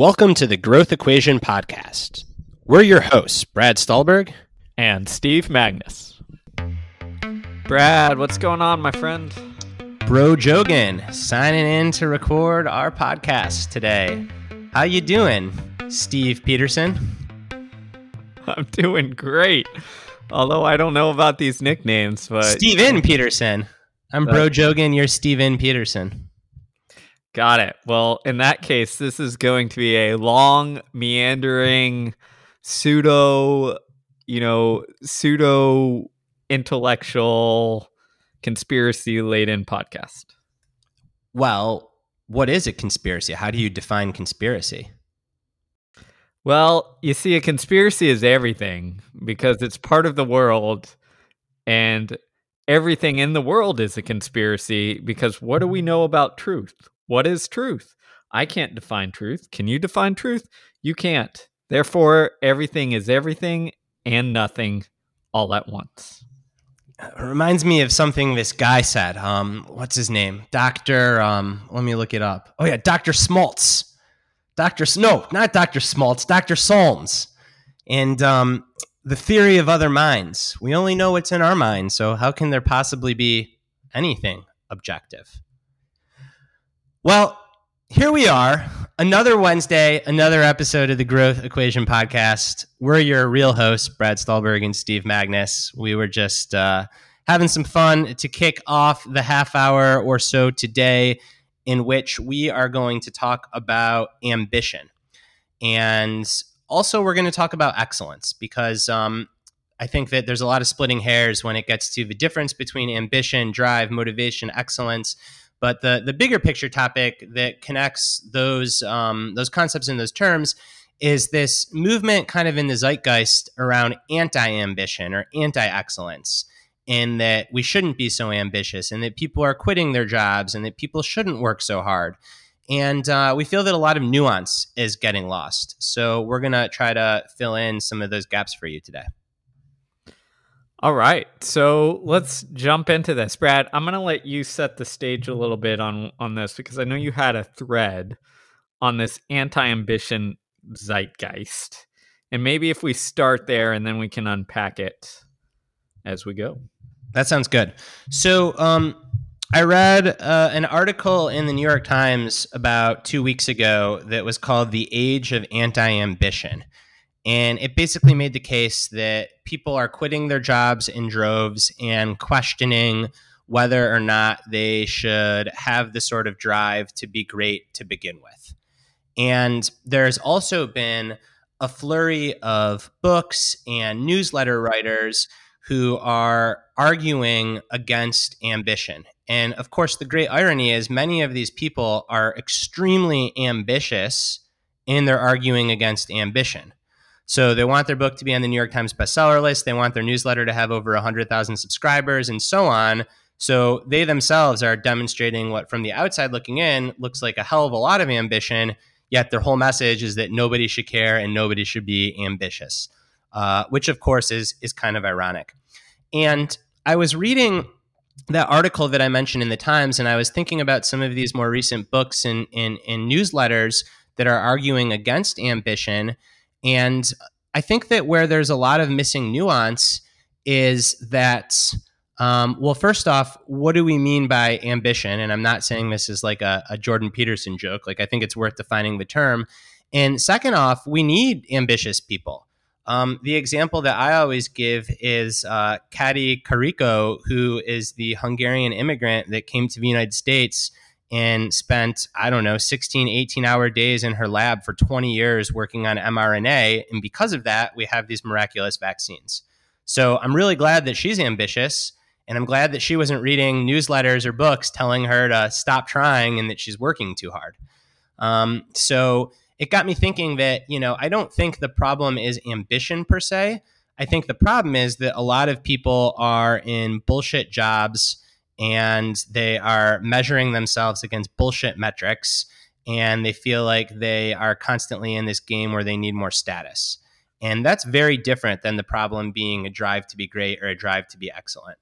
Welcome to the Growth Equation Podcast. We're your hosts, Brad Stulberg and Steve Magness. Brad, what's going on, my friend? Bro Jogan, signing in to record our podcast today. How you doing, Steve Peterson? I'm doing great. Although I don't know about these nicknames, but Steven Peterson. I'm Bro Jogan, you're Steven Peterson. Got it. Well, in that case, this is going to be a long, meandering, pseudo, you know, pseudo intellectual, conspiracy laden podcast. Well, what is a conspiracy? How do you define conspiracy? Well, you see, a conspiracy is everything because it's part of the world, and everything in the world is a conspiracy because what do we know about truth? What is truth? I can't define truth. Can you define truth? You can't. Therefore, everything is everything and nothing all at once. It reminds me of something this guy said. Um, what's his name? Doctor. Um, let me look it up. Oh yeah, Doctor Smoltz. Doctor. No, not Doctor Smoltz. Doctor Solms. And um, the theory of other minds. We only know what's in our mind. So how can there possibly be anything objective? Well, here we are. Another Wednesday, another episode of the Growth Equation Podcast. We're your real hosts, Brad Stulberg and Steve Magness. We were just uh, having some fun to kick off the half hour or so today, in which we are going to talk about ambition. And also, we're going to talk about excellence because um, I think that there's a lot of splitting hairs when it gets to the difference between ambition, drive, motivation, excellence but the the bigger picture topic that connects those um, those concepts and those terms is this movement kind of in the zeitgeist around anti-ambition or anti-excellence in that we shouldn't be so ambitious and that people are quitting their jobs and that people shouldn't work so hard. And uh, we feel that a lot of nuance is getting lost. So we're going to try to fill in some of those gaps for you today all right. So let's jump into this. Brad, I'm going to let you set the stage a little bit on on this because I know you had a thread on this anti-ambition zeitgeist. And maybe if we start there and then we can unpack it as we go. That sounds good. So, um, I read uh, an article in the New York Times about two weeks ago that was called The Age of Anti Ambition. And it basically made the case that people are quitting their jobs in droves and questioning whether or not they should have the sort of drive to be great to begin with. And there's also been a flurry of books and newsletter writers who are arguing against ambition. And of course, the great irony is many of these people are extremely ambitious and they're arguing against ambition. So they want their book to be on the New York Times bestseller list. They want their newsletter to have over 100,000 subscribers and so on. So they themselves are demonstrating what, from the outside looking in, looks like a hell of a lot of ambition. Yet their whole message is that nobody should care and nobody should be ambitious, uh, which of course is is kind of ironic. And I was reading that article that I mentioned in the Times, and I was thinking about some of these more recent books and, and, and newsletters that are arguing against ambition. And I think that where there's a lot of missing nuance is that, um, well, first off, what do we mean by ambition? And I'm not saying this is like a, a Jordan Peterson joke. Like, I think it's worth defining the term. And second off, we need ambitious people. Um, the example that I always give is uh, Kati Karikó, who is the Hungarian immigrant that came to the United States and spent, I don't know, 16, 18 hour days in her lab for 20 years working on mRNA. And because of that, we have these miraculous vaccines. So I'm really glad that she's ambitious. And I'm glad that she wasn't reading newsletters or books telling her to stop trying and that she's working too hard. Um, so it got me thinking that, you know, I don't think the problem is ambition per se. I think the problem is that a lot of people are in bullshit jobs and they are measuring themselves against bullshit metrics and they feel like they are constantly in this game where they need more status. And that's very different than the problem being a drive to be great or a drive to be excellent.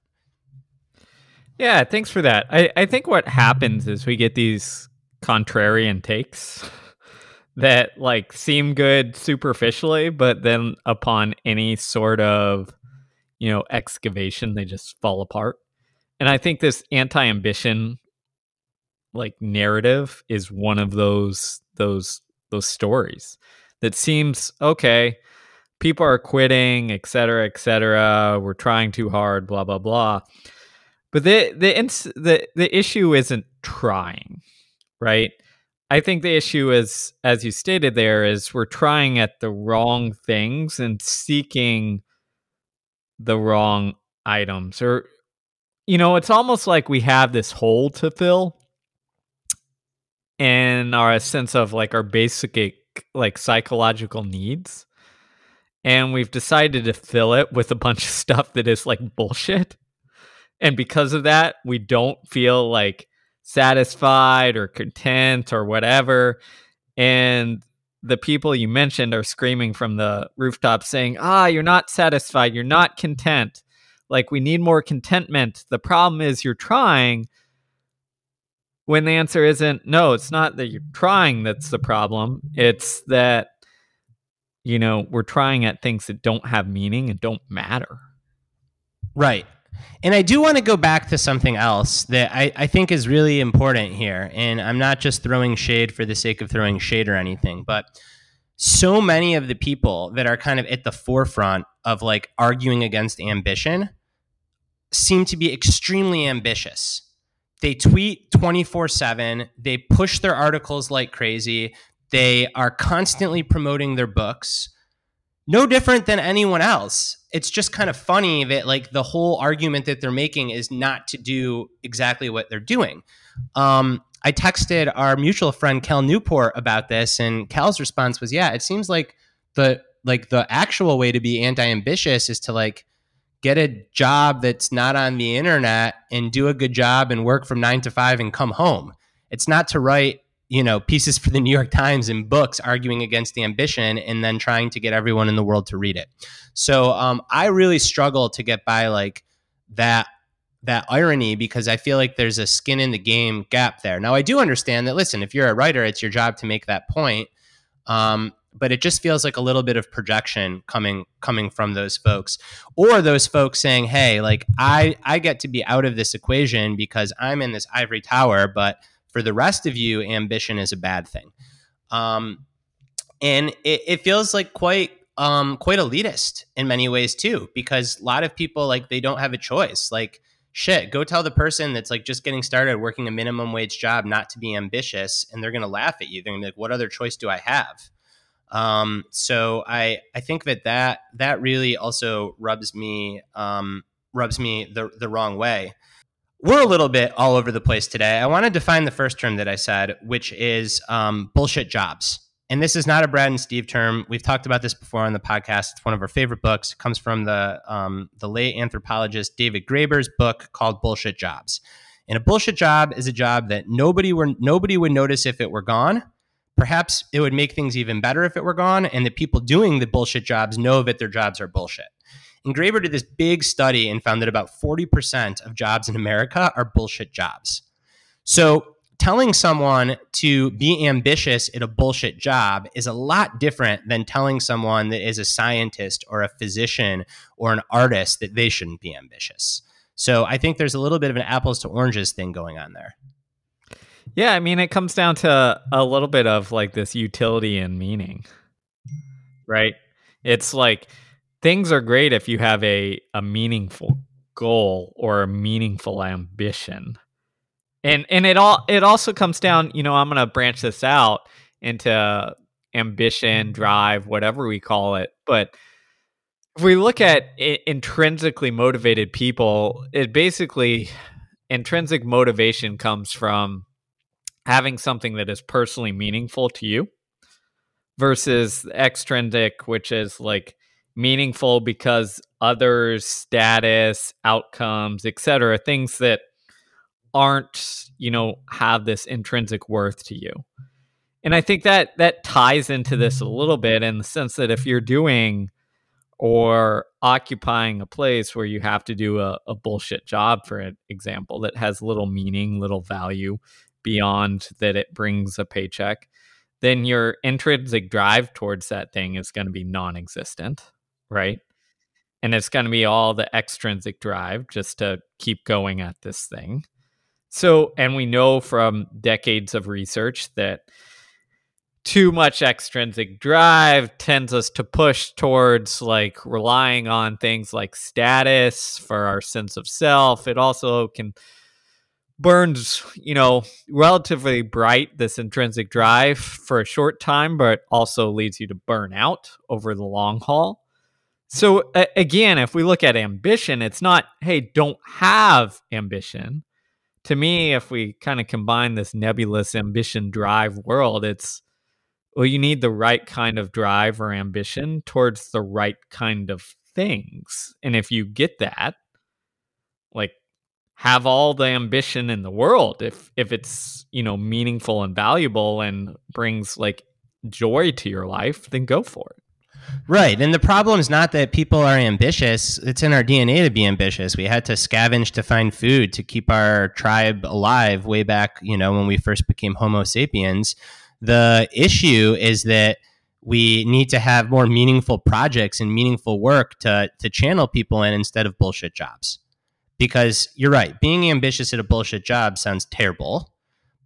Yeah, thanks for that. I, I think what happens is we get these contrarian takes that like seem good superficially, but then upon any sort of you know excavation, they just fall apart. And I think this anti-ambition like narrative is one of those those those stories that seems okay people are quitting et cetera et cetera. We're trying too hard blah blah blah. But the the ins- the the issue isn't trying right? I think the issue is as you stated there is we're trying at the wrong things and seeking the wrong items or you know it's almost like we have this hole to fill and our sense of like our basic like psychological needs. And we've decided to fill it with a bunch of stuff that is like bullshit. And because of that we don't feel like satisfied or content or whatever. And the people you mentioned are screaming from the rooftop saying ah you're not satisfied. You're not content like we need more contentment. The problem is you're trying when the answer isn't no it's not that you're trying that's the problem. It's that you know we're trying at things that don't have meaning and don't matter. Right. And i do want to go back to something else that I, I think is really important here. And i'm not just throwing shade for the sake of throwing shade or anything but so many of the people that are kind of at the forefront of like arguing against ambition seem to be extremely ambitious they tweet 24 7. They push their articles like crazy. They are constantly promoting their books. No different than anyone else. It's just kind of funny that, like, the whole argument that they're making is not to do exactly what they're doing. Um, I texted our mutual friend Cal Newport about this, and Cal's response was, "Yeah, it seems like the like the actual way to be anti-ambitious is to like get a job that's not on the internet and do a good job and work from nine to five and come home. It's not to write, you know, pieces for the New York Times and books arguing against the ambition and then trying to get everyone in the world to read it. So um, I really struggle to get by like that that irony because I feel like there's a skin in the game gap there. Now I do understand that. Listen, if you're a writer, it's your job to make that point. Um, but it just feels like a little bit of projection coming coming from those folks or those folks saying hey like i i get to be out of this equation because i'm in this ivory tower but for the rest of you ambition is a bad thing. Um and it, it feels like quite um quite elitist in many ways too because a lot of people like they don't have a choice. Like shit go tell the person that's like just getting started working a minimum wage job not to be ambitious and they're going to laugh at you. They're going to be like what other choice do i have um, so I I think that that that really also rubs me um, rubs me the the wrong way. We're a little bit all over the place today. I want to define the first term that I said, which is um, bullshit jobs. And this is not a Brad and Steve term. We've talked about this before on the podcast. It's one of our favorite books. It comes from the um, the late anthropologist David Graeber's book called Bullshit Jobs. And a bullshit job is a job that nobody were nobody would notice if it were gone, Perhaps it would make things even better if it were gone, and the people doing the bullshit jobs know that their jobs are bullshit. And Graeber did this big study and found that about 40% of jobs in America are bullshit jobs. So telling someone to be ambitious at a bullshit job is a lot different than telling someone that is a scientist or a physician or an artist that they shouldn't be ambitious. So I think there's a little bit of an apples to oranges thing going on there. Yeah, I mean, it comes down to a little bit of like this utility and meaning, right? It's like things are great if you have a, a meaningful goal or a meaningful ambition. And and it all it also comes down, you know, I'm going to branch this out into ambition, drive, whatever we call it, but if we look at intrinsically motivated people, it basically intrinsic motivation comes from having something that is personally meaningful to you versus extrinsic, which is like meaningful because others, status, outcomes, etc., things that aren't, you know, have this intrinsic worth to you. And I think that that ties into this a little bit in the sense that if you're doing or occupying a place where you have to do a, a bullshit job, for example, that has little meaning, little value, beyond that it brings a paycheck, then your intrinsic drive towards that thing is going to be non existent, right? And it's going to be all the extrinsic drive just to keep going at this thing. So, and we know from decades of research that too much extrinsic drive tends us to push towards like relying on things like status for our sense of self. It also can burns, you know, relatively bright this intrinsic drive for a short time, but also leads you to burn out over the long haul. So uh, again, if we look at ambition, it's not, hey, don't have ambition. To me, if we kind of combine this nebulous ambition drive world, it's well, you need the right kind of drive or ambition towards the right kind of things. And if you get that, like have all the ambition in the world if if it's, you know, meaningful and valuable and brings like joy to your life, then go for it. Right. And the problem is not that people are ambitious. It's in our DNA to be ambitious. We had to scavenge to find food to keep our tribe alive way back, you know, when we first became Homo sapiens. The issue is that we need to have more meaningful projects and meaningful work to, to channel people in instead of bullshit jobs. Because you're right, being ambitious at a bullshit job sounds terrible,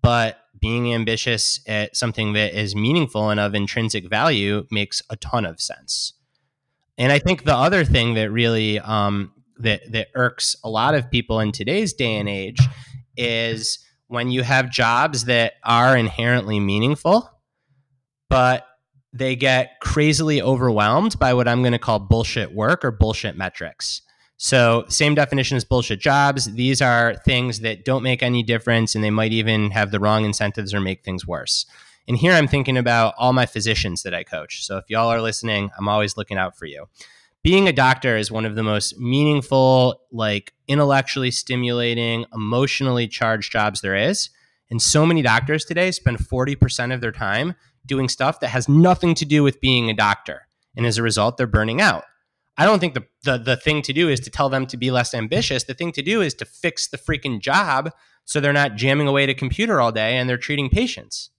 but being ambitious at something that is meaningful and of intrinsic value makes a ton of sense. And I think the other thing that really um, that that irks a lot of people in today's day and age is when you have jobs that are inherently meaningful, but they get crazily overwhelmed by what I'm going to call bullshit work or bullshit metrics. So, same definition as bullshit jobs. These are things that don't make any difference and they might even have the wrong incentives or make things worse. And here I'm thinking about all my physicians that I coach. So, if y'all are listening, I'm always looking out for you being a doctor is one of the most meaningful, like intellectually stimulating, emotionally charged jobs there is. And so many doctors today spend 40% of their time doing stuff that has nothing to do with being a doctor. And as a result, they're burning out. I don't think the, the, the thing to do is to tell them to be less ambitious. The thing to do is to fix the freaking job so they're not jamming away at a computer all day and they're treating patients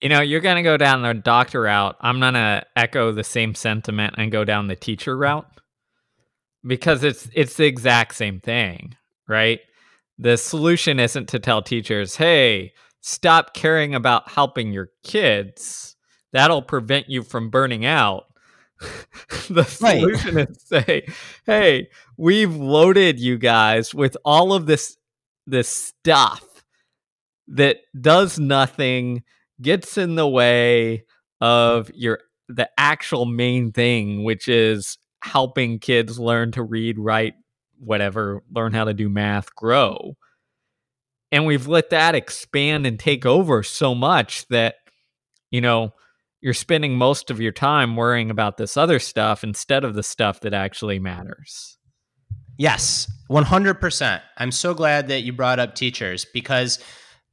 you know, you're going to go down the doctor route. I'm going to echo the same sentiment and go down the teacher route because it's it's the exact same thing, right? The solution isn't to tell teachers, "Hey, stop caring about helping your kids. That'll prevent you from burning out." the solution right. say, "Hey, we've loaded you guys with all of this this stuff that does nothing." gets in the way of your the actual main thing, which is helping kids learn to read, write, whatever, learn how to do math, grow. And we've let that expand and take over so much that, you know, you're spending most of your time worrying about this other stuff instead of the stuff that actually matters. Yes, 100%. I'm so glad that you brought up teachers because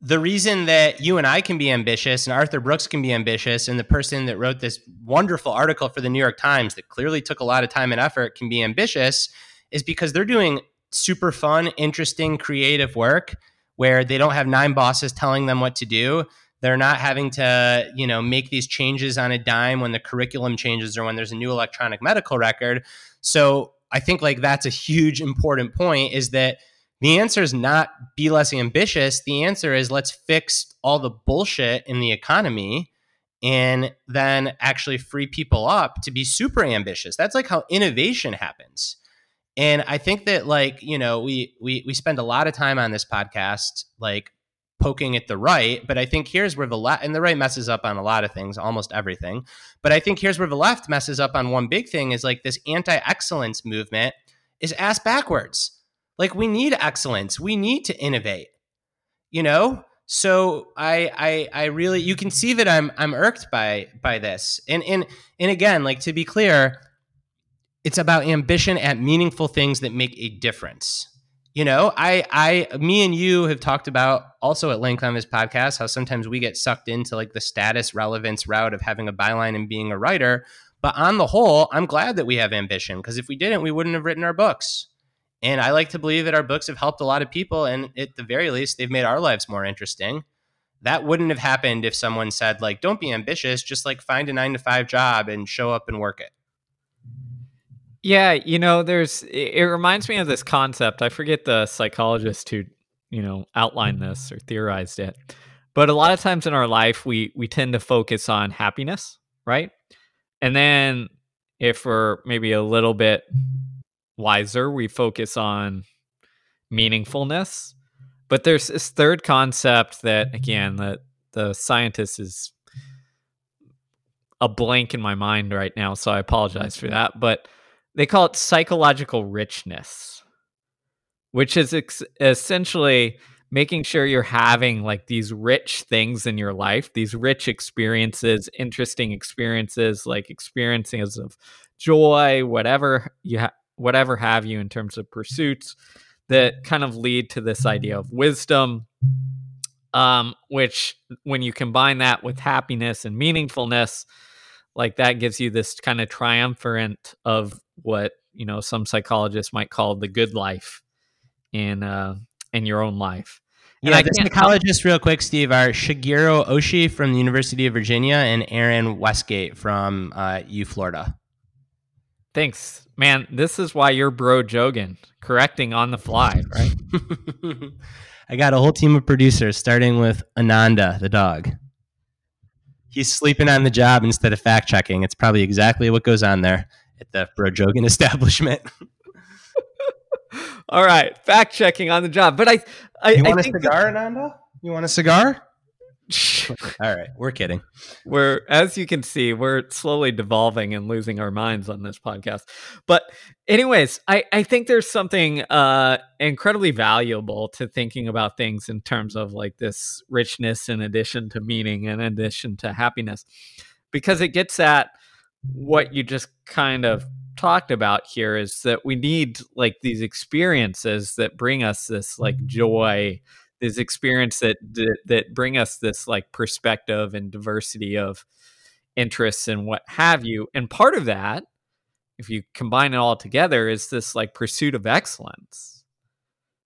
the reason that you and I can be ambitious and Arthur Brooks can be ambitious and the person that wrote this wonderful article for the New York Times that clearly took a lot of time and effort can be ambitious is because they're doing super fun, interesting, creative work where they don't have nine bosses telling them what to do. They're not having to, you know, make these changes on a dime when the curriculum changes or when there's a new electronic medical record. So I think like that's a huge important point is that the answer is not be less ambitious. The answer is let's fix all the bullshit in the economy and then actually free people up to be super ambitious. That's like how innovation happens. And I think that like, you know, we we we spend a lot of time on this podcast like poking at the right, but I think here's where the left and the right messes up on a lot of things, almost everything. But I think here's where the left messes up on one big thing is like this anti-excellence movement is ass backwards like we need excellence. We need to innovate. You know? So I I I really you can see that I'm I'm irked by by this. And and and again, like to be clear, it's about ambition at meaningful things that make a difference. You know, I I me and you have talked about also at length on this podcast how sometimes we get sucked into like the status relevance route of having a byline and being a writer. But on the whole, I'm glad that we have ambition because if we didn't, we wouldn't have written our books. And I like to believe that our books have helped a lot of people. And at the very least, they've made our lives more interesting. that wouldn't have happened if someone said like don't be ambitious just like find a 9 to 5 job and show up and work it yeah you know there's it reminds me of this concept i forget the psychologist who you know outlined this or theorized it but a lot of times in our life we we tend to focus on happiness right and then if we're maybe a little bit wiser we focus on meaningfulness but there's this third concept that, again, that the scientist is a blank in my mind right now, so I apologize for that. But they call it psychological richness, which is ex- essentially making sure you're having like these rich things in your life, these rich experiences, interesting experiences, like experiences of joy, whatever you have, whatever have you in terms of pursuits that kind of lead to this idea of wisdom um, which when you combine that with happiness and meaningfulness like that gives you this kind of triumphant of what you know some psychologists might call the good life in uh in your own life and yeah, the psychologists, real quick, Steve, are Shigeru Oishi from the University of Virginia and Erin Westgate from uh, U Florida. Thanks, man. This is why you're bro Jogan, correcting on the fly, right? I got a whole team of producers, starting with Ananda, the dog. He's sleeping on the job instead of fact checking. It's probably exactly what goes on there at the bro Jogan establishment. All right, fact checking on the job. But I, I, you want I a cigar, Ananda? You want a cigar? All right, we're kidding. We're as you can see, we're slowly devolving and losing our minds on this podcast. But anyways, I I think there's something uh incredibly valuable to thinking about things in terms of like this richness in addition to meaning in addition to happiness. Because it gets at what you just kind of talked about here is that we need like these experiences that bring us this like joy this experience that, that that bring us this like perspective and diversity of interests and what have you. And part of that if you combine it all together is this like pursuit of excellence.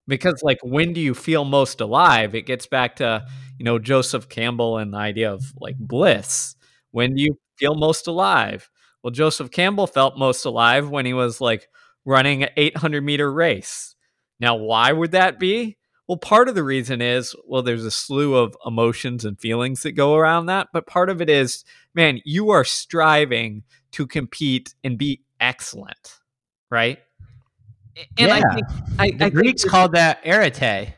Because like when do you feel most alive? It gets back to you know joseph campbell and the idea of like bliss. When do you feel most alive? Well joseph campbell felt most alive when he was like running an 800 meter race. Now why would that be well, part of the reason is, well, there's a slew of emotions and feelings that go around that. But part of it is, man, you are striving to compete and be excellent, right? And yeah. I think I, the I Greeks think called that arete.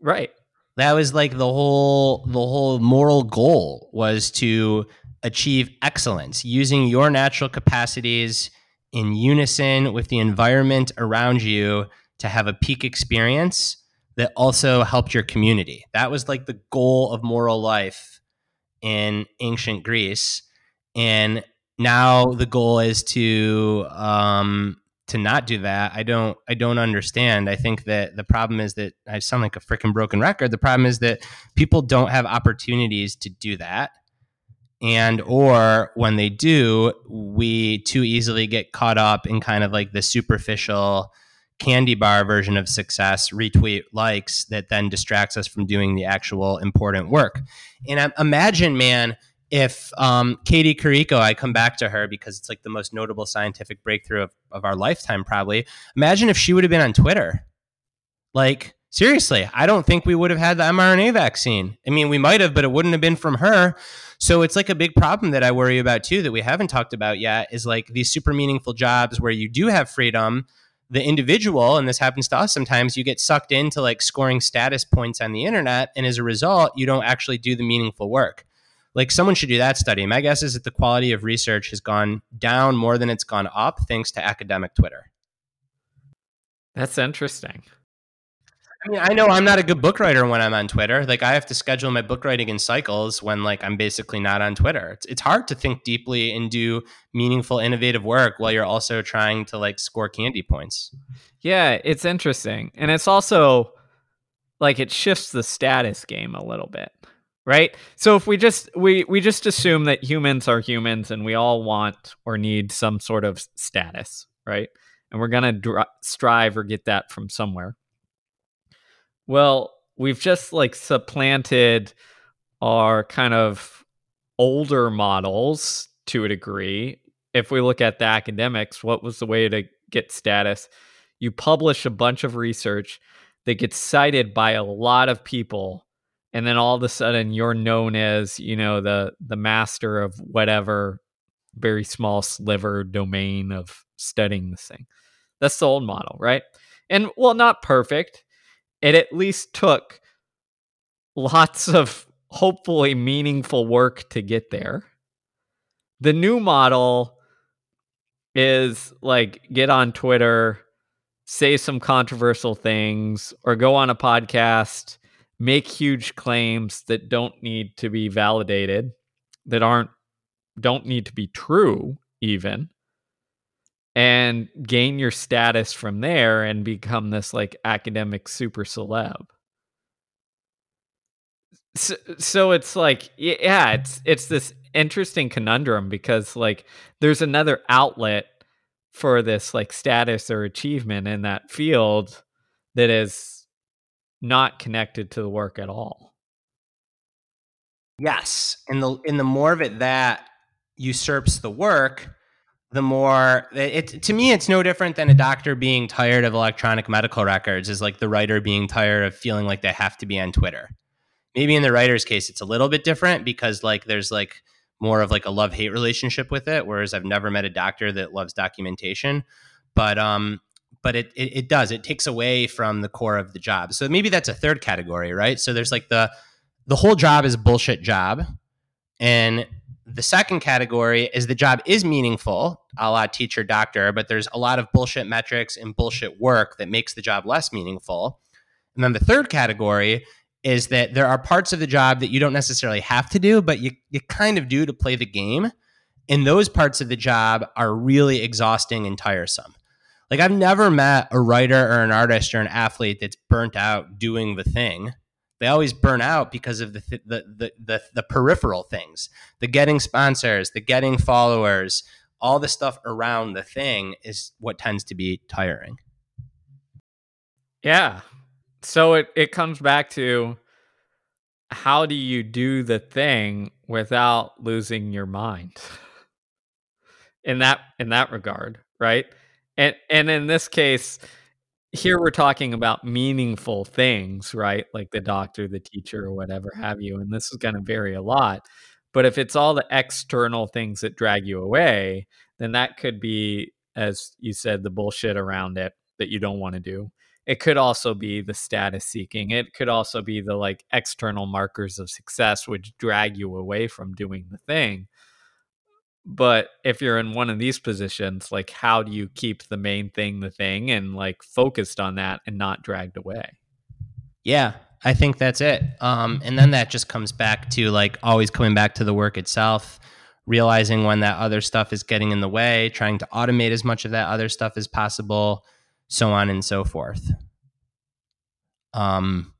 Right. That was like the whole the whole moral goal was to achieve excellence using your natural capacities in unison with the environment around you to have a peak experience that also helped your community. That was like the goal of moral life in ancient Greece. And now the goal is to um, to not do that. I don't I don't understand. I think that the problem is that I sound like a freaking broken record. The problem is that people don't have opportunities to do that. And or when they do, we too easily get caught up in kind of like the superficial candy bar version of success, retweet likes that then distracts us from doing the actual important work. And imagine, man, if um, Kati Karikó, I come back to her because it's like the most notable scientific breakthrough of, of our lifetime, probably. Imagine if she would have been on Twitter. Like, seriously, I don't think we would have had the mRNA vaccine. I mean, we might have, but it wouldn't have been from her. So it's like a big problem that I worry about too that we haven't talked about yet is like these super meaningful jobs where you do have freedom the individual, and this happens to us sometimes, you get sucked into like scoring status points on the internet. And as a result, you don't actually do the meaningful work. Like someone should do that study. My guess is that the quality of research has gone down more than it's gone up thanks to academic Twitter. That's interesting. I mean, I know I'm not a good book writer when I'm on Twitter. Like I have to schedule my book writing in cycles when like I'm basically not on Twitter. It's it's hard to think deeply and do meaningful innovative work while you're also trying to like score candy points. Yeah, it's interesting. And it's also like it shifts the status game a little bit. Right? So if we just we we just assume that humans are humans and we all want or need some sort of status, right? And we're going to dr- strive or get that from somewhere well, we've just like supplanted our kind of older models to a degree. If we look at the academics, what was the way to get status? You publish a bunch of research that gets cited by a lot of people and then all of a sudden you're known as you know the the master of whatever very small sliver domain of studying this thing that's the old model right and well not perfect it at least took lots of hopefully meaningful work to get there. The new model is like get on twitter say some controversial things or go on a podcast, make huge claims that don't need to be validated, that aren't don't need to be true even and gain your status from there and become this like academic super celeb. So, so it's like yeah, it's it's this interesting conundrum because like there's another outlet for this like status or achievement in that field that is not connected to the work at all. Yes, and the in the more of it that usurps the work, the more it to me it's no different than a doctor being tired of electronic medical records is like the writer being tired of feeling like they have to be on Twitter. Maybe in the writer's case it's a little bit different because like there's like more of like a love hate relationship with it. Whereas I've never met a doctor that loves documentation, but um, but it, it, it does it takes away from the core of the job. So maybe that's a third category, right? So there's like the the whole job is bullshit job, and the second category is the job is meaningful, a la teacher doctor, but there's a lot of bullshit metrics and bullshit work that makes the job less meaningful. And then the third category is that there are parts of the job that you don't necessarily have to do, but you, you kind of do to play the game. And those parts of the job are really exhausting and tiresome. Like, I've never met a writer or an artist or an athlete that's burnt out doing the thing. They always burn out because of the, th- the, the, the, the peripheral things the getting sponsors, the getting followers, all the stuff around the thing is what tends to be tiring. Yeah, so it, it comes back to how do you do the thing without losing your mind? In that in that regard right? And and in this case here we're talking about meaningful things right? Like the doctor the teacher or whatever have you and this is going to vary a lot but if it's all the external things that drag you away then that could be as you said the bullshit around it that you don't want to do. It could also be the status seeking. It could also be the like external markers of success which drag you away from doing the thing but if you're in one of these positions like how do you keep the main thing the thing and like focused on that and not dragged away yeah i think that's it um, and then that just comes back to like always coming back to the work itself realizing when that other stuff is getting in the way trying to automate as much of that other stuff as possible so on and so forth. Um,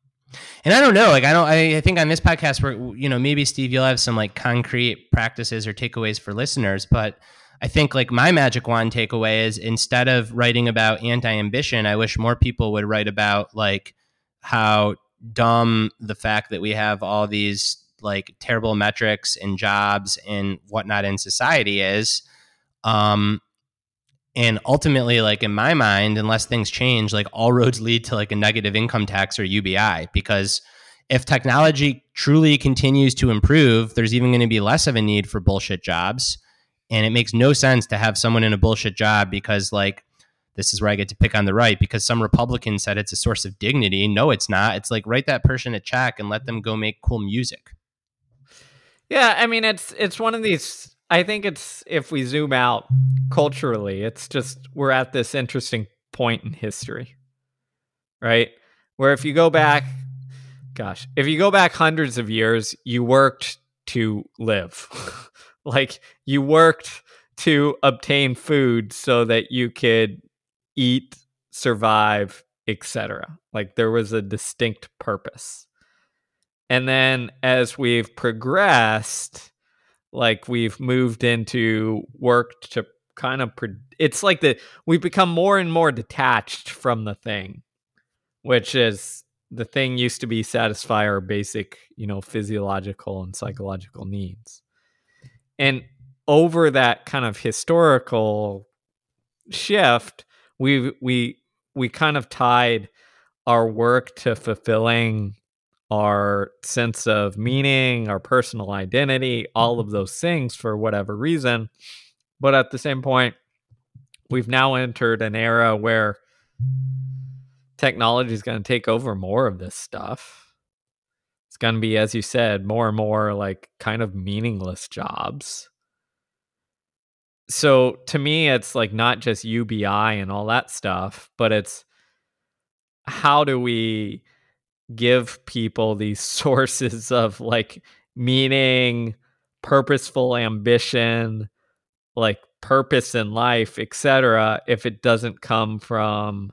and I don't know, like I don't, I, I think on this podcast, where you know, maybe Steve, you'll have some like concrete practices or takeaways for listeners, but I think like my magic wand takeaway is instead of writing about anti-ambition, I wish more people would write about like how dumb the fact that we have all these like terrible metrics and jobs and whatnot in society is. Um, and ultimately like in my mind unless things change like all roads lead to like a negative income tax or ubi because if technology truly continues to improve there's even going to be less of a need for bullshit jobs. And it makes no sense to have someone in a bullshit job because like this is where i get to pick on the right because some republican said it's a source of dignity. No it's not. It's like write that person a check and let them go make cool music. Yeah i mean it's it's one of these I think it's if we zoom out culturally, it's just we're at this interesting point in history, right? Where if you go back, gosh, if you go back hundreds of years, you worked to live. like you worked to obtain food so that you could eat, survive, etc. Like there was a distinct purpose. And then as we've progressed, like we've moved into work to kind of pre- it's like the we've become more and more detached from the thing which is the thing used to be satisfy our basic, you know, physiological and psychological needs. And over that kind of historical shift, we we we kind of tied our work to fulfilling our sense of meaning, our personal identity, all of mm-hmm. those things for whatever reason. But at the same point, we've now entered an era where technology is going to take over more of this stuff. It's going to be, as you said, more and more like kind of meaningless jobs. So to me, it's like not just UBI and all that stuff, but it's how do we give people these sources of like meaning, purposeful ambition, like purpose in life, etc., if it doesn't come from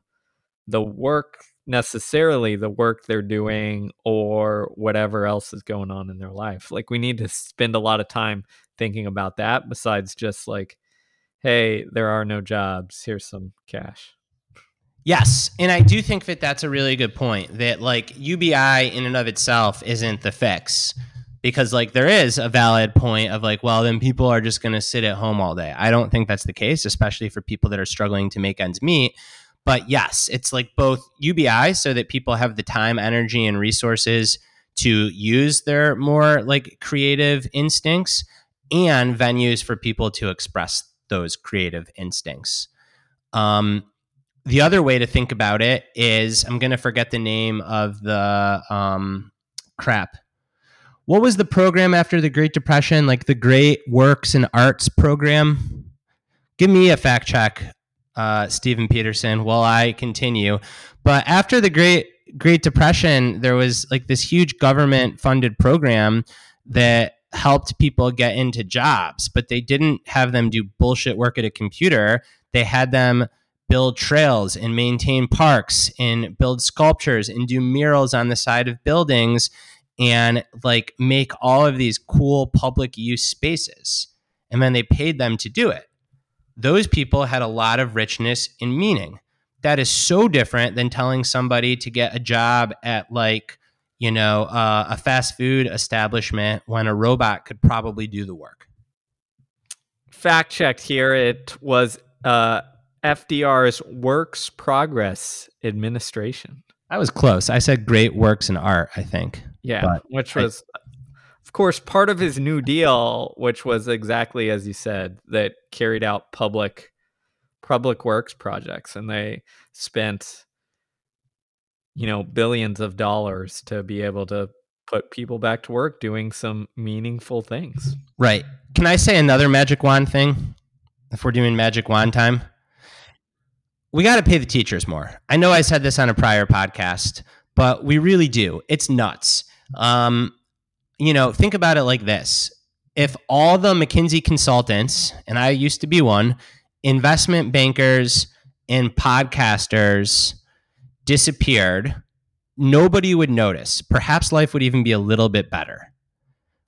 the work necessarily the work they're doing or whatever else is going on in their life. Like we need to spend a lot of time thinking about that besides just like hey, there are no jobs, here's some cash. Yes, and I do think that that's a really good point that like UBI in and of itself isn't the fix because like there is a valid point of like well then people are just going to sit at home all day. I don't think that's the case especially for people that are struggling to make ends meet but yes, it's like both UBI so that people have the time, energy, and resources to use their more like creative instincts and venues for people to express those creative instincts. Um, the other way to think about it is I'm going to forget the name of the um, crap. What was the program after the Great Depression? Like the Great Works and Arts program? Give me a fact check uh, Stephen Peterson while I continue. But after the Great Great Depression, there was like this huge government funded program that helped people get into jobs, but they didn't have them do bullshit work at a computer. They had them build trails and maintain parks and build sculptures and do murals on the side of buildings and like make all of these cool public use spaces. And then they paid them to do it those people had a lot of richness and meaning. That is so different than telling somebody to get a job at like, you know, uh, a fast food establishment when a robot could probably do the work. Fact checked here. It was uh, FDR's Works Progress Administration. I was close. I said Great Works and Art, I think. Yeah, which was of course, part of his New Deal, which was exactly as you said, that carried out public public works projects, and they spent you know billions of dollars to be able to put people back to work doing some meaningful things. Right. Can I say another magic wand thing? If we're doing magic wand time, we got to pay the teachers more. I know I said this on a prior podcast, but we really do. It's nuts. Um, you know, think about it like this. If all the McKinsey consultants, and I used to be one, investment bankers and podcasters disappeared, nobody would notice. Perhaps life would even be a little bit better.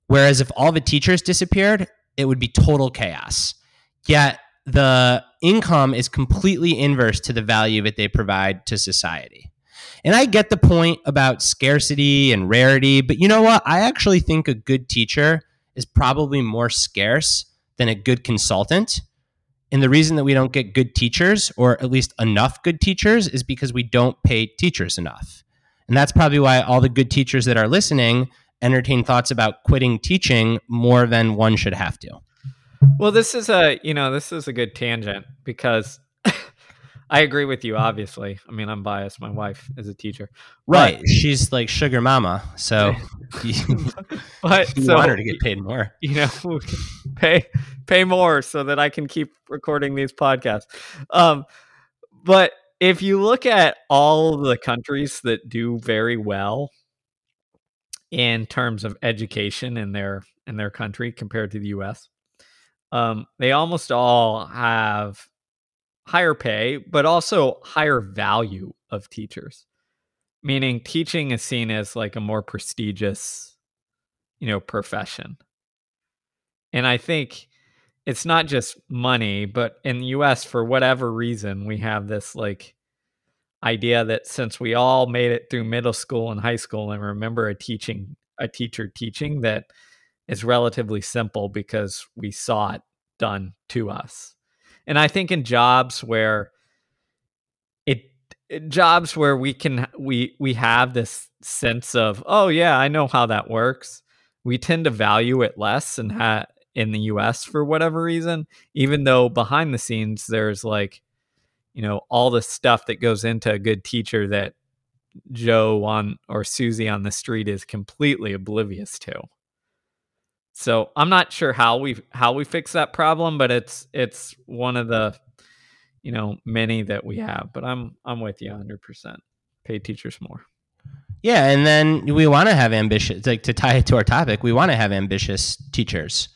Whereas if all the teachers disappeared, it would be total chaos. Yet the income is completely inverse to the value that they provide to society. And I get the point about scarcity and rarity, but you know what? I actually think a good teacher is probably more scarce than a good consultant. And the reason that we don't get good teachers, or at least enough good teachers, is because we don't pay teachers enough. And that's probably why all the good teachers that are listening entertain thoughts about quitting teaching more than one should have to. Well, this is a, you know, this is a good tangent because I agree with you. Obviously, I mean, I'm biased. My wife is a teacher, right? But, She's like sugar mama, so but you so, want her to get paid more. You know, pay pay more so that I can keep recording these podcasts. Um, but if you look at all the countries that do very well in terms of education in their in their country compared to the U.S., um, they almost all have higher pay, but also higher value of teachers. Meaning teaching is seen as like a more prestigious, you know, profession. And I think it's not just money, but in the US, for whatever reason, we have this like idea that since we all made it through middle school and high school and remember a teaching a teacher teaching that is relatively simple because we saw it done to us. And I think in jobs where it, jobs where we can we we have this sense of oh yeah I know how that works we tend to value it less and ha- in the US for whatever reason even though behind the scenes there's like you know all the stuff that goes into a good teacher that Joe on or Susie on the street is completely oblivious to. So I'm not sure how we how we fix that problem, but it's it's one of the you know many that we have. But I'm I'm with you 100. percent Pay teachers more. Yeah, and then we want to have ambitious, like to tie it to our topic, we want to have ambitious teachers,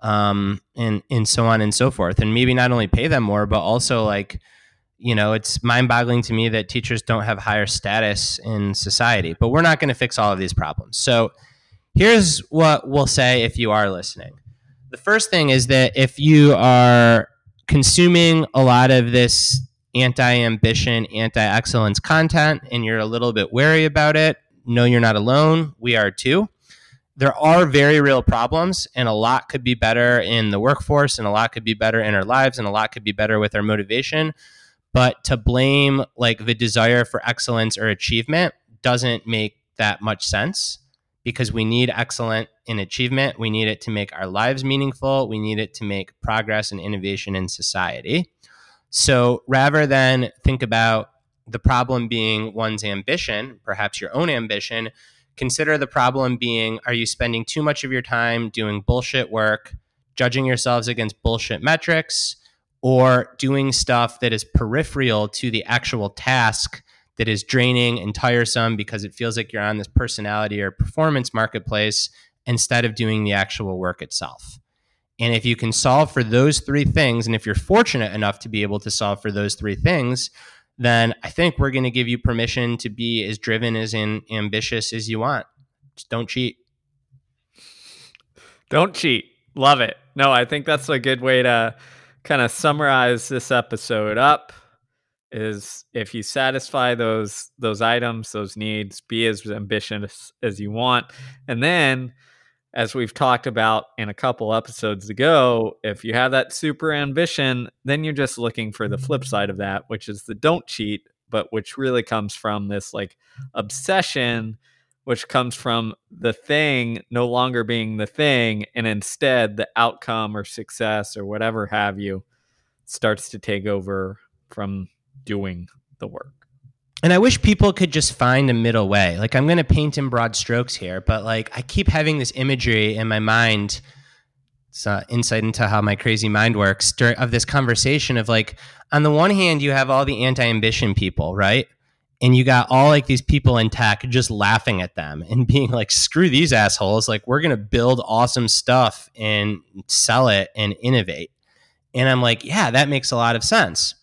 um, and and so on and so forth, and maybe not only pay them more, but also like you know, it's mind boggling to me that teachers don't have higher status in society, but we're not going to fix all of these problems. So here's what we'll say if you are listening. The first thing is that if you are consuming a lot of this anti ambition, anti excellence content, and you're a little bit wary about it, know you're not alone. We are too. There are very real problems, and a lot could be better in the workforce, and a lot could be better in our lives, and a lot could be better with our motivation. But to blame like the desire for excellence or achievement doesn't make that much sense because we need excellent in achievement. We need it to make our lives meaningful. We need it to make progress and innovation in society. So rather than think about the problem being one's ambition, perhaps your own ambition, consider the problem being are you spending too much of your time doing bullshit work, judging yourselves against bullshit metrics? or doing stuff that is peripheral to the actual task that is draining and tiresome because it feels like you're on this personality or performance marketplace instead of doing the actual work itself. And if you can solve for those three things, and if you're fortunate enough to be able to solve for those three things, then I think we're going to give you permission to be as driven as in ambitious as you want. Just don't cheat. Don't cheat. Love it. No, I think that's a good way to kind of summarize this episode up is if you satisfy those those items those needs be as ambitious as you want. And then as we've talked about in a couple episodes ago if you have that super ambition then you're just looking for the flip side of that which is the don't cheat but which really comes from this like obsession which comes from the thing no longer being the thing and instead the outcome or success or whatever have you starts to take over from doing the work. And I wish people could just find a middle way. Like I'm going to paint in broad strokes here, but like I keep having this imagery in my mind. It's uh, insight into how my crazy mind works of this conversation of like, on the one hand, you have all the anti-ambition people, right? and you got all like these people in tech just laughing at them and being like screw these assholes like we're going to build awesome stuff and sell it and innovate and i'm like yeah that makes a lot of sense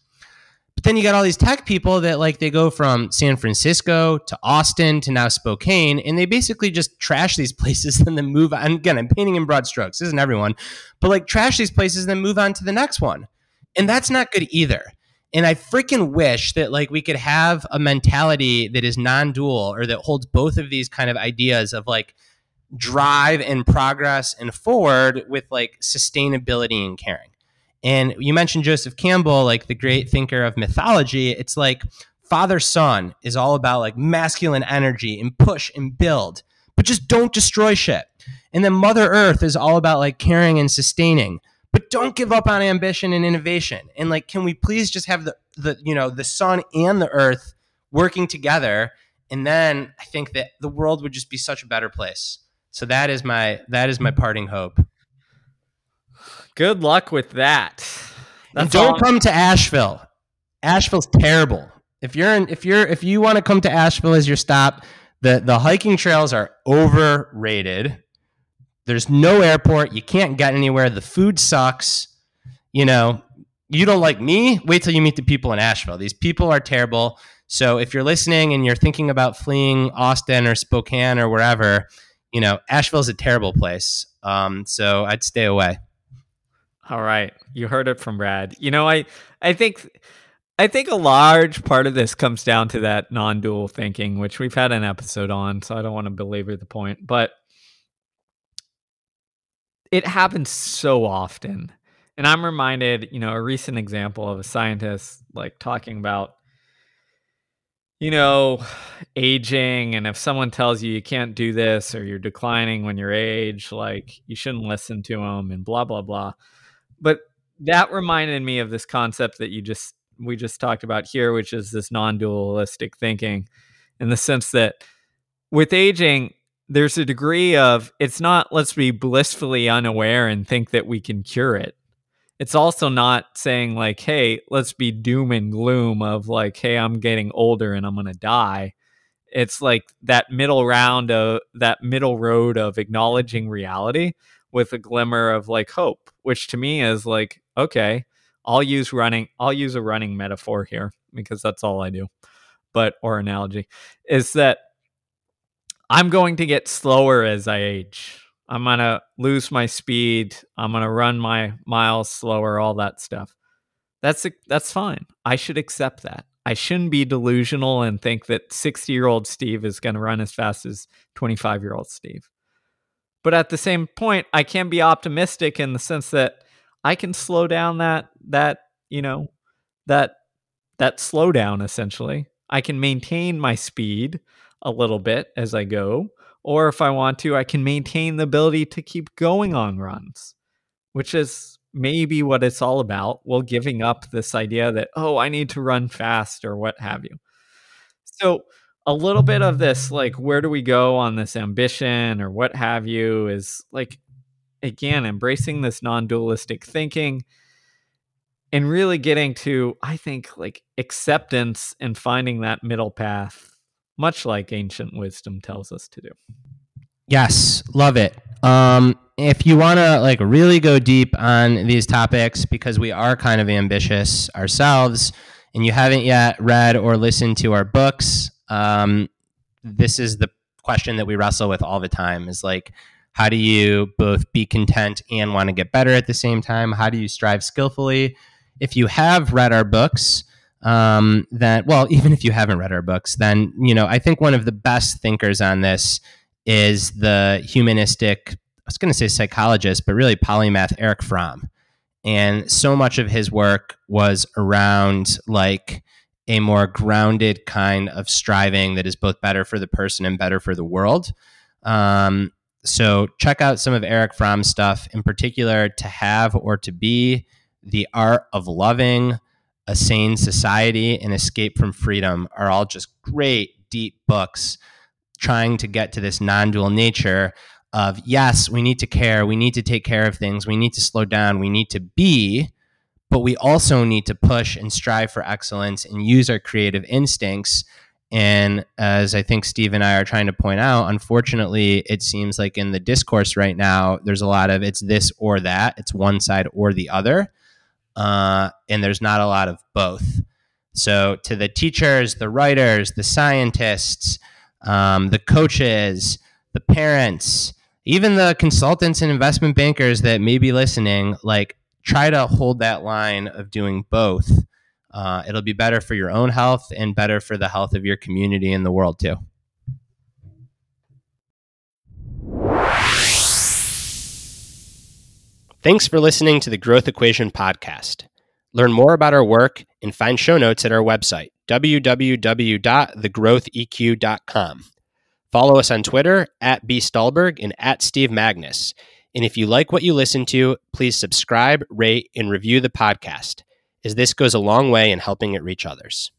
but then you got all these tech people that like they go from san francisco to austin to now spokane and they basically just trash these places and then move on. Again i'm painting in broad strokes. This isn't everyone. But like trash these places and then move on to the next one. And that's not good either. And I freaking wish that like we could have a mentality that is non-dual or that holds both of these kind of ideas of like drive and progress and forward with like sustainability and caring. And you mentioned Joseph Campbell, like the great thinker of mythology. It's like father son is all about like masculine energy and push and build, but just don't destroy shit. And then Mother Earth is all about like caring and sustaining but don't give up on ambition and innovation. And like, can we please just have the the you know the sun and the earth working together? And then I think that the world would just be such a better place. So that is my that is my parting hope. Good luck with that. That's and don't come to Asheville. Asheville's terrible. If you're in, if you're if you want to come to Asheville as your stop, the the hiking trails are overrated. There's no airport. You can't get anywhere. The food sucks. You know, you don't like me. Wait till you meet the people in Asheville. These people are terrible. So if you're listening and you're thinking about fleeing Austin or Spokane or wherever, you know, Asheville's a terrible place. Um, so I'd stay away. All right. You heard it from Brad. You know, I I think I think a large part of this comes down to that non-dual thinking, which we've had an episode on, so I don't want to belabor the point, but it happens so often. And I'm reminded, you know, a recent example of a scientist like talking about you know, aging and if someone tells you you can't do this or you're declining when you're age, like you shouldn't listen to them and blah blah blah. But that reminded me of this concept that you just we just talked about here, which is this non-dualistic thinking in the sense that with aging there's a degree of it's not let's be blissfully unaware and think that we can cure it. It's also not saying like hey let's be doom and gloom of like hey i'm getting older and i'm gonna die. It's like that middle round of that middle road of acknowledging reality with a glimmer of like hope which to me is like okay i'll use running i'll use a running metaphor here because that's all i do but or analogy is that i'm going to get slower as i age I'm going to lose my speed. I'm going to run my miles slower, all that stuff. That's that's fine. I should accept that. I shouldn't be delusional and think that 60-year-old Steve is going to run as fast as 25-year-old Steve. But at the same point, I can be optimistic in the sense that I can slow down that that, you know, that that slowdown essentially. I can maintain my speed a little bit as I go or if I want to, I can maintain the ability to keep going on runs, which is maybe what it's all about. Well, giving up this idea that, oh, I need to run fast or what have you. So, a little bit of this, like, where do we go on this ambition or what have you, is like, again, embracing this non dualistic thinking and really getting to, I think, like acceptance and finding that middle path much like ancient wisdom tells us to do. Yes, love it. Um, if you want to like really go deep on these topics because we are kind of ambitious ourselves and you haven't yet read or listened to our books, um, this is the question that we wrestle with all the time is like how do you both be content and want to get better at the same time? How do you strive skillfully? If you have read our books, um, that well, even if you haven't read our books, then you know I think one of the best thinkers on this is the humanistic. I was going to say psychologist, but really polymath Erich Fromm, and so much of his work was around like a more grounded kind of striving that is both better for the person and better for the world. Um, so check out some of Erich Fromm's stuff, in particular, to have or to be, the art of loving a Sane Society, and Escape from Freedom are all just great, deep books trying to get to this non dual nature of yes, we need to care, we need to take care of things, we need to slow down, we need to be, but we also need to push and strive for excellence and use our creative instincts. And as I think Steve and I are trying to point out, unfortunately, it seems like in the discourse right now, there's a lot of it's this or that, it's one side or the other uh, and there's not a lot of both. So, to the teachers, the writers, the scientists, um, the coaches, the parents, even the consultants and investment bankers that may be listening, like try to hold that line of doing both. Uh, it'll be better for your own health and better for the health of your community and the world too. Thanks for listening to the Growth Equation podcast. Learn more about our work and find show notes at our website, www.thegrowtheq.com. Follow us on Twitter at B. Stulberg and at Steve Magness. And if you like what you listen to, please subscribe, rate, and review the podcast, as this goes a long way in helping it reach others.